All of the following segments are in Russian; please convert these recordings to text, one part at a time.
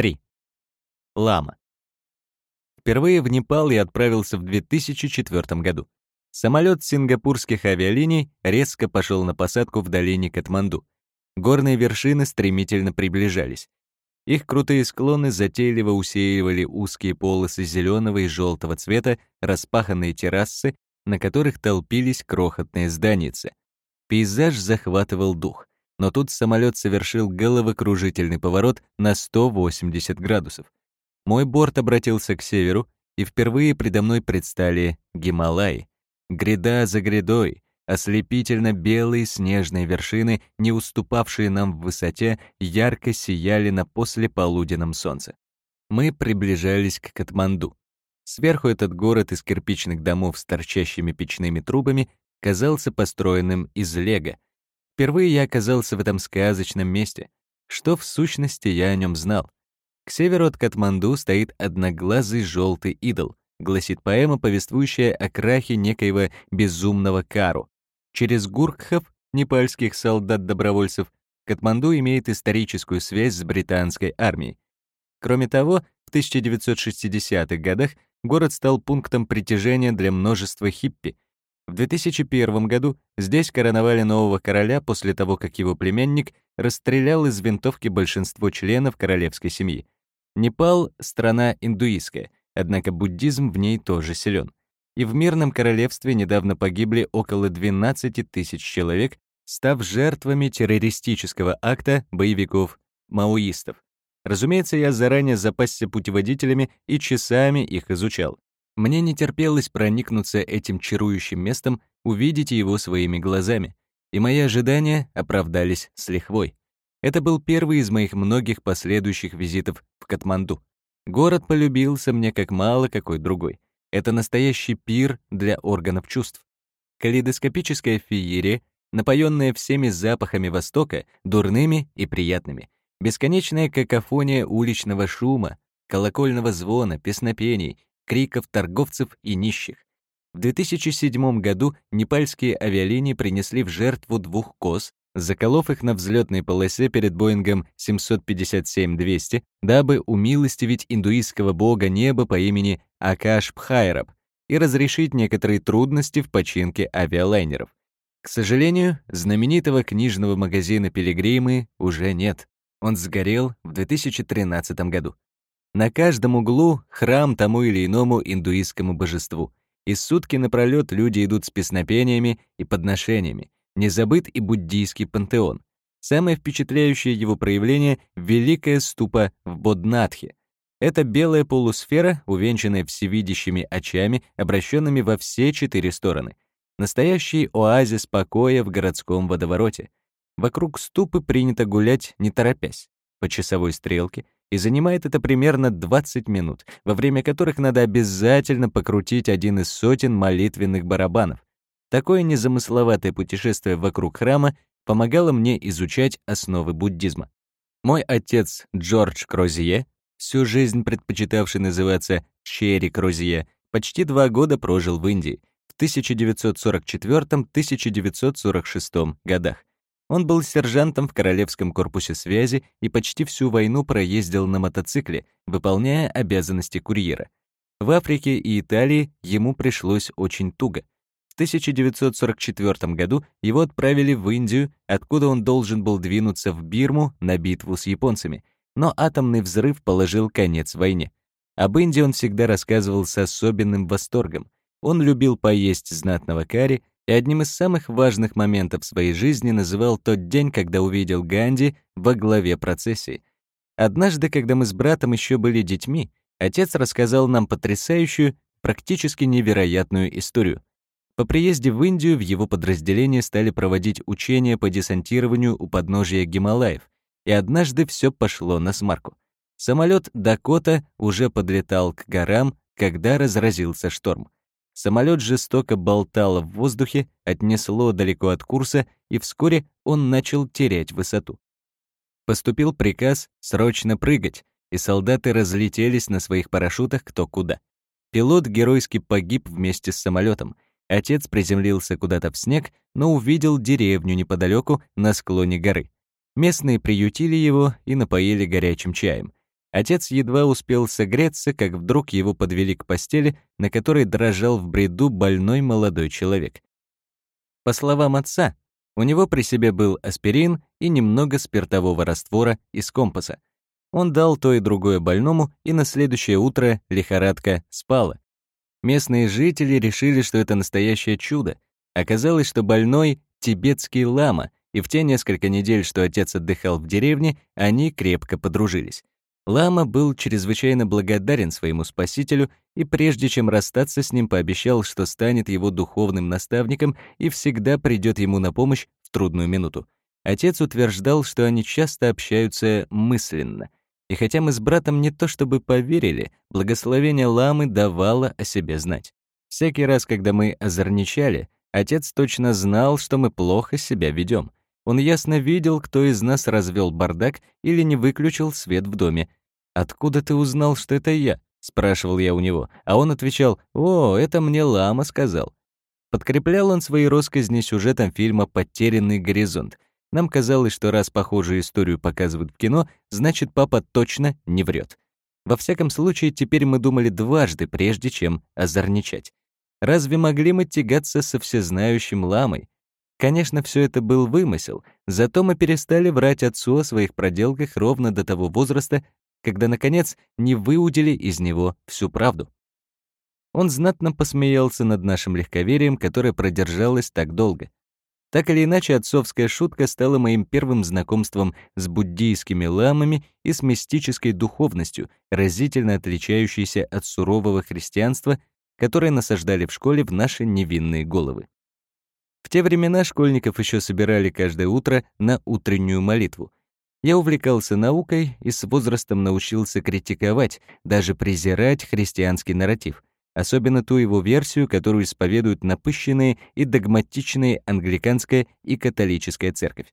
3. Лама. Впервые в Непал я отправился в 2004 году. Самолет сингапурских авиалиний резко пошел на посадку в долине Катманду. Горные вершины стремительно приближались. Их крутые склоны затейливо усеивали узкие полосы зеленого и желтого цвета, распаханные террасы, на которых толпились крохотные зданицы. Пейзаж захватывал дух, но тут самолет совершил головокружительный поворот на 180 градусов. Мой борт обратился к северу, и впервые предо мной предстали Гималаи. Гряда за грядой, ослепительно белые снежные вершины, не уступавшие нам в высоте, ярко сияли на послеполуденном солнце. Мы приближались к Катманду. Сверху этот город из кирпичных домов с торчащими печными трубами казался построенным из лего. Впервые я оказался в этом сказочном месте. Что в сущности я о нем знал? К северу от Катманду стоит одноглазый желтый идол, гласит поэма, повествующая о крахе некоего безумного Кару. Через гуркхов, непальских солдат-добровольцев, Катманду имеет историческую связь с британской армией. Кроме того, в 1960-х годах город стал пунктом притяжения для множества хиппи. В 2001 году здесь короновали нового короля после того, как его племянник расстрелял из винтовки большинство членов королевской семьи. Непал — страна индуистская, однако буддизм в ней тоже силен. И в мирном королевстве недавно погибли около 12 тысяч человек, став жертвами террористического акта боевиков-маоистов. Разумеется, я заранее запасся путеводителями и часами их изучал. Мне не терпелось проникнуться этим чарующим местом, увидеть его своими глазами, и мои ожидания оправдались с лихвой. Это был первый из моих многих последующих визитов в Катманду. Город полюбился мне как мало какой другой. Это настоящий пир для органов чувств. Калейдоскопическая феерия, напоенная всеми запахами Востока, дурными и приятными. Бесконечная какофония уличного шума, колокольного звона, песнопений, криков торговцев и нищих. В 2007 году непальские авиалинии принесли в жертву двух коз, заколов их на взлетной полосе перед Боингом 757-200, дабы умилостивить индуистского бога неба по имени Акаш Пхайраб и разрешить некоторые трудности в починке авиалайнеров. К сожалению, знаменитого книжного магазина «Пилигримы» уже нет. Он сгорел в 2013 году. На каждом углу храм тому или иному индуистскому божеству. И сутки напролёт люди идут с песнопениями и подношениями, не забыт и буддийский пантеон. Самое впечатляющее его проявление — Великая ступа в Боднатхе. Это белая полусфера, увенчанная всевидящими очами, обращенными во все четыре стороны. Настоящий оазис покоя в городском водовороте. Вокруг ступы принято гулять не торопясь, по часовой стрелке, и занимает это примерно 20 минут, во время которых надо обязательно покрутить один из сотен молитвенных барабанов, Такое незамысловатое путешествие вокруг храма помогало мне изучать основы буддизма. Мой отец Джордж Крозье, всю жизнь предпочитавший называться Черри Крозье, почти два года прожил в Индии в 1944-1946 годах. Он был сержантом в Королевском корпусе связи и почти всю войну проездил на мотоцикле, выполняя обязанности курьера. В Африке и Италии ему пришлось очень туго. 1944 году его отправили в Индию, откуда он должен был двинуться в Бирму на битву с японцами, но атомный взрыв положил конец войне. Об Индии он всегда рассказывал с особенным восторгом. Он любил поесть знатного карри и одним из самых важных моментов своей жизни называл тот день, когда увидел Ганди во главе процессии. Однажды, когда мы с братом еще были детьми, отец рассказал нам потрясающую, практически невероятную историю. По приезде в Индию в его подразделении стали проводить учения по десантированию у подножия Гималаев, и однажды все пошло на смарку. Самолет «Дакота» уже подлетал к горам, когда разразился шторм. Самолет жестоко болтал в воздухе, отнесло далеко от курса, и вскоре он начал терять высоту. Поступил приказ срочно прыгать, и солдаты разлетелись на своих парашютах кто куда. Пилот геройски погиб вместе с самолетом — Отец приземлился куда-то в снег, но увидел деревню неподалеку на склоне горы. Местные приютили его и напоили горячим чаем. Отец едва успел согреться, как вдруг его подвели к постели, на которой дрожал в бреду больной молодой человек. По словам отца, у него при себе был аспирин и немного спиртового раствора из компаса. Он дал то и другое больному, и на следующее утро лихорадка спала. Местные жители решили, что это настоящее чудо. Оказалось, что больной — тибетский лама, и в те несколько недель, что отец отдыхал в деревне, они крепко подружились. Лама был чрезвычайно благодарен своему спасителю и прежде чем расстаться с ним, пообещал, что станет его духовным наставником и всегда придет ему на помощь в трудную минуту. Отец утверждал, что они часто общаются мысленно. И хотя мы с братом не то чтобы поверили, благословение ламы давало о себе знать. Всякий раз, когда мы озорничали, отец точно знал, что мы плохо себя ведем. Он ясно видел, кто из нас развел бардак или не выключил свет в доме. «Откуда ты узнал, что это я?» — спрашивал я у него, а он отвечал, «О, это мне лама сказал». Подкреплял он свои россказни сюжетом фильма «Потерянный горизонт». Нам казалось, что раз похожую историю показывают в кино, значит, папа точно не врет. Во всяком случае, теперь мы думали дважды, прежде чем озорничать. Разве могли мы тягаться со всезнающим ламой? Конечно, все это был вымысел, зато мы перестали врать отцу о своих проделках ровно до того возраста, когда, наконец, не выудили из него всю правду. Он знатно посмеялся над нашим легковерием, которое продержалось так долго. Так или иначе, отцовская шутка стала моим первым знакомством с буддийскими ламами и с мистической духовностью, разительно отличающейся от сурового христианства, которое насаждали в школе в наши невинные головы. В те времена школьников еще собирали каждое утро на утреннюю молитву. Я увлекался наукой и с возрастом научился критиковать, даже презирать христианский нарратив, особенно ту его версию, которую исповедуют напыщенные и догматичные англиканская и католическая церковь.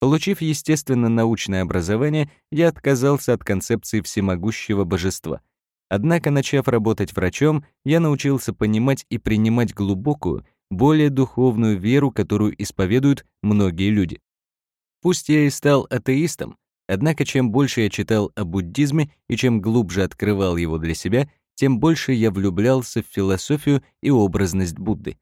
Получив естественно-научное образование, я отказался от концепции всемогущего божества. Однако, начав работать врачом, я научился понимать и принимать глубокую, более духовную веру, которую исповедуют многие люди. Пусть я и стал атеистом, однако чем больше я читал о буддизме и чем глубже открывал его для себя, тем больше я влюблялся в философию и образность Будды.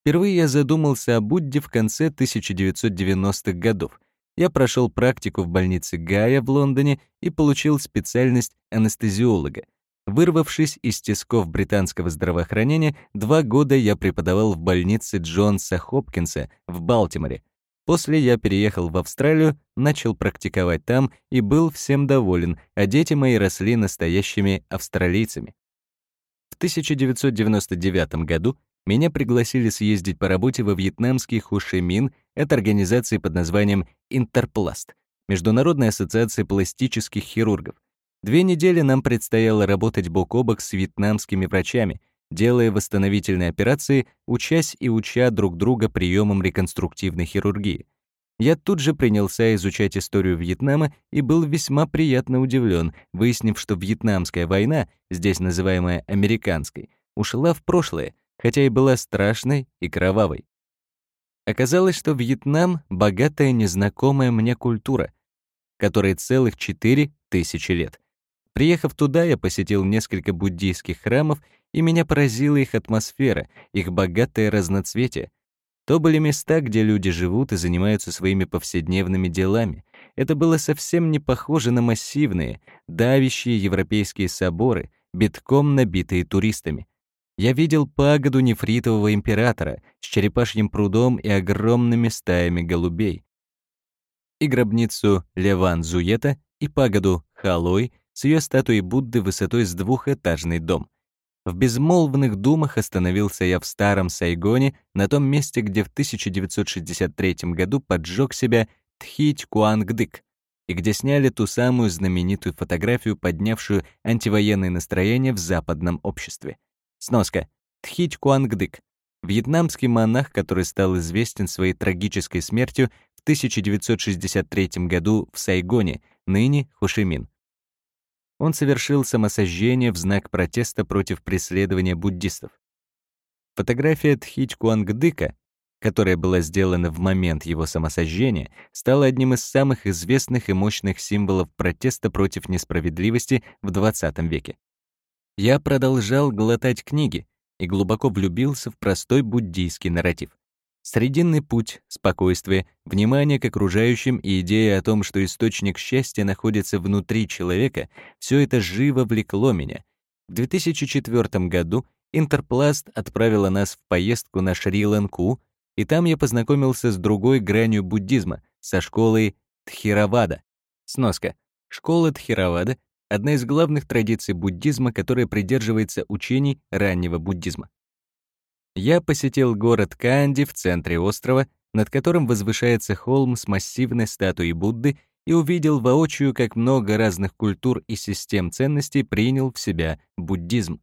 Впервые я задумался о Будде в конце 1990-х годов. Я прошел практику в больнице Гая в Лондоне и получил специальность анестезиолога. Вырвавшись из тисков британского здравоохранения, два года я преподавал в больнице Джонса Хопкинса в Балтиморе. После я переехал в Австралию, начал практиковать там и был всем доволен, а дети мои росли настоящими австралийцами. В 1999 году меня пригласили съездить по работе во вьетнамский Хушимин от организации под названием Интерпласт, Международная ассоциация пластических хирургов. Две недели нам предстояло работать бок о бок с вьетнамскими врачами, делая восстановительные операции, учась и уча друг друга приемам реконструктивной хирургии. Я тут же принялся изучать историю Вьетнама и был весьма приятно удивлен, выяснив, что Вьетнамская война, здесь называемая американской, ушла в прошлое, хотя и была страшной и кровавой. Оказалось, что Вьетнам — богатая незнакомая мне культура, которой целых четыре тысячи лет. Приехав туда, я посетил несколько буддийских храмов, и меня поразила их атмосфера, их богатое разноцветие. То были места, где люди живут и занимаются своими повседневными делами. Это было совсем не похоже на массивные, давящие европейские соборы, битком набитые туристами. Я видел пагоду нефритового императора с черепашьим прудом и огромными стаями голубей. И гробницу Леван Зуета, и пагоду Халой с ее статуей Будды высотой с двухэтажный дом. В безмолвных думах остановился я в старом Сайгоне, на том месте, где в 1963 году поджег себя Тхить Куангдык, и где сняли ту самую знаменитую фотографию, поднявшую антивоенное настроение в западном обществе. Сноска. Тхить Куангдык. Вьетнамский монах, который стал известен своей трагической смертью в 1963 году в Сайгоне, ныне Хошимин. Он совершил самосожжение в знак протеста против преследования буддистов. Фотография Тхить Куангдыка которая была сделана в момент его самосожжения, стала одним из самых известных и мощных символов протеста против несправедливости в XX веке. Я продолжал глотать книги и глубоко влюбился в простой буддийский нарратив. Срединный путь, спокойствие, внимание к окружающим и идея о том, что источник счастья находится внутри человека, все это живо влекло меня. В 2004 году Интерпласт отправила нас в поездку на Шри-Ланку, и там я познакомился с другой гранью буддизма, со школой Тхиравада. Сноска. Школа Тхиравада — одна из главных традиций буддизма, которая придерживается учений раннего буддизма. Я посетил город Канди в центре острова, над которым возвышается холм с массивной статуей Будды, и увидел воочию, как много разных культур и систем ценностей принял в себя буддизм.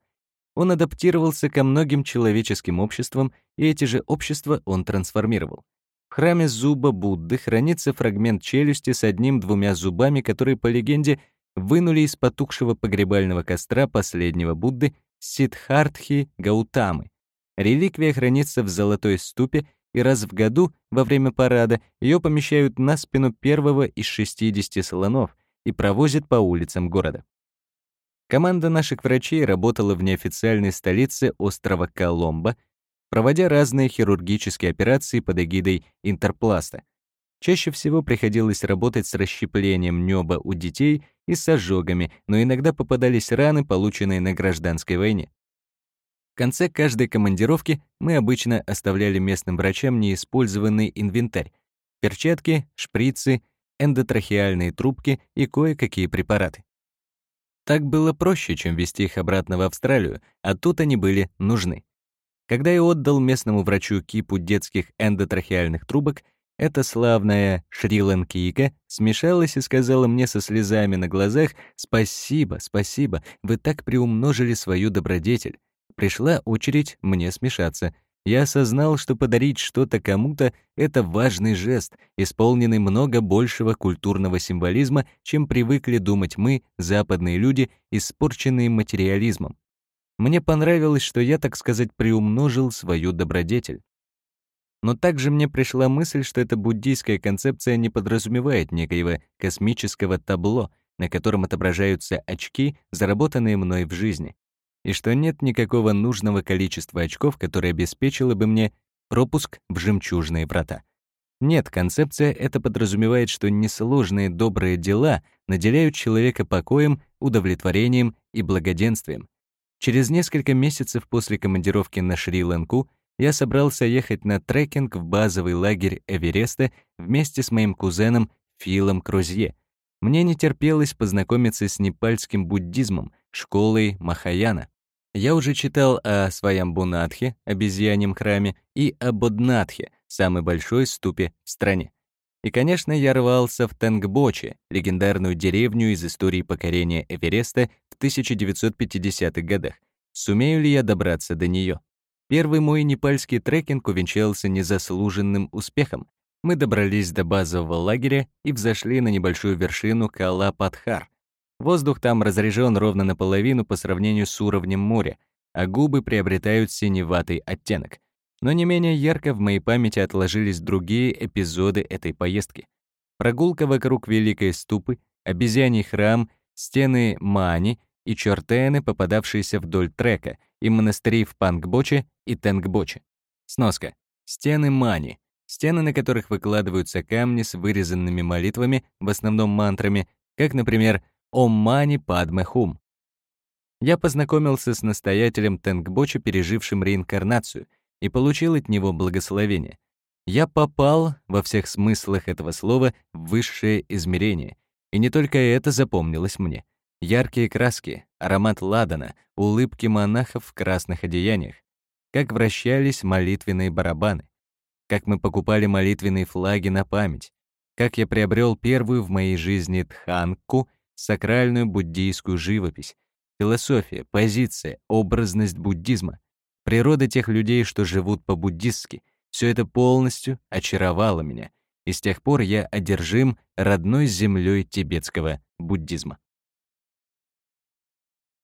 Он адаптировался ко многим человеческим обществам, и эти же общества он трансформировал. В храме зуба Будды хранится фрагмент челюсти с одним-двумя зубами, которые, по легенде, вынули из потухшего погребального костра последнего Будды Сиддхартхи Гаутамы. Реликвия хранится в золотой ступе, и раз в году, во время парада, ее помещают на спину первого из 60 слонов и провозят по улицам города. Команда наших врачей работала в неофициальной столице острова Коломбо, проводя разные хирургические операции под эгидой интерпласта. Чаще всего приходилось работать с расщеплением неба у детей и с ожогами, но иногда попадались раны, полученные на гражданской войне. В конце каждой командировки мы обычно оставляли местным врачам неиспользованный инвентарь — перчатки, шприцы, эндотрахеальные трубки и кое-какие препараты. Так было проще, чем везти их обратно в Австралию, а тут они были нужны. Когда я отдал местному врачу кипу детских эндотрахеальных трубок, эта славная шри-ланкийка смешалась и сказала мне со слезами на глазах «Спасибо, спасибо, вы так приумножили свою добродетель». Пришла очередь мне смешаться — я осознал, что подарить что-то кому-то — это важный жест, исполненный много большего культурного символизма, чем привыкли думать мы, западные люди, испорченные материализмом. Мне понравилось, что я, так сказать, приумножил свою добродетель. Но также мне пришла мысль, что эта буддийская концепция не подразумевает некоего космического табло, на котором отображаются очки, заработанные мной в жизни и что нет никакого нужного количества очков, которое обеспечило бы мне пропуск в жемчужные врата. Нет, концепция это подразумевает, что несложные добрые дела наделяют человека покоем, удовлетворением и благоденствием. Через несколько месяцев после командировки на Шри-Ланку я собрался ехать на трекинг в базовый лагерь Эвереста вместе с моим кузеном Филом Крузье. Мне не терпелось познакомиться с непальским буддизмом, школой Махаяна. Я уже читал о Сваямбунатхе, обезьяньем храме, и о Боднатхе, самой большой ступе в стране. И, конечно, я рвался в Тенгбоче, легендарную деревню из истории покорения Эвереста в 1950-х годах. Сумею ли я добраться до нее? Первый мой непальский трекинг увенчался незаслуженным успехом. Мы добрались до базового лагеря и взошли на небольшую вершину Кала-Падхар, Воздух там разрежен ровно наполовину по сравнению с уровнем моря, а губы приобретают синеватый оттенок. Но не менее ярко в моей памяти отложились другие эпизоды этой поездки. Прогулка вокруг Великой Ступы, обезьяний храм, стены Мани и чертены, попадавшиеся вдоль трека, и монастыри в Пангбоче и Тенгбоче. Сноска. Стены Мани. Стены, на которых выкладываются камни с вырезанными молитвами, в основном мантрами, как, например, «Ом Мани Падме Хум». Я познакомился с настоятелем Тенгбоча, пережившим реинкарнацию, и получил от него благословение. Я попал, во всех смыслах этого слова, в высшее измерение. И не только это запомнилось мне. Яркие краски, аромат ладана, улыбки монахов в красных одеяниях, как вращались молитвенные барабаны, как мы покупали молитвенные флаги на память, как я приобрел первую в моей жизни тханку сакральную буддийскую живопись, философия, позиция, образность буддизма, природа тех людей, что живут по-буддистски, все это полностью очаровало меня, и с тех пор я одержим родной землей тибетского буддизма.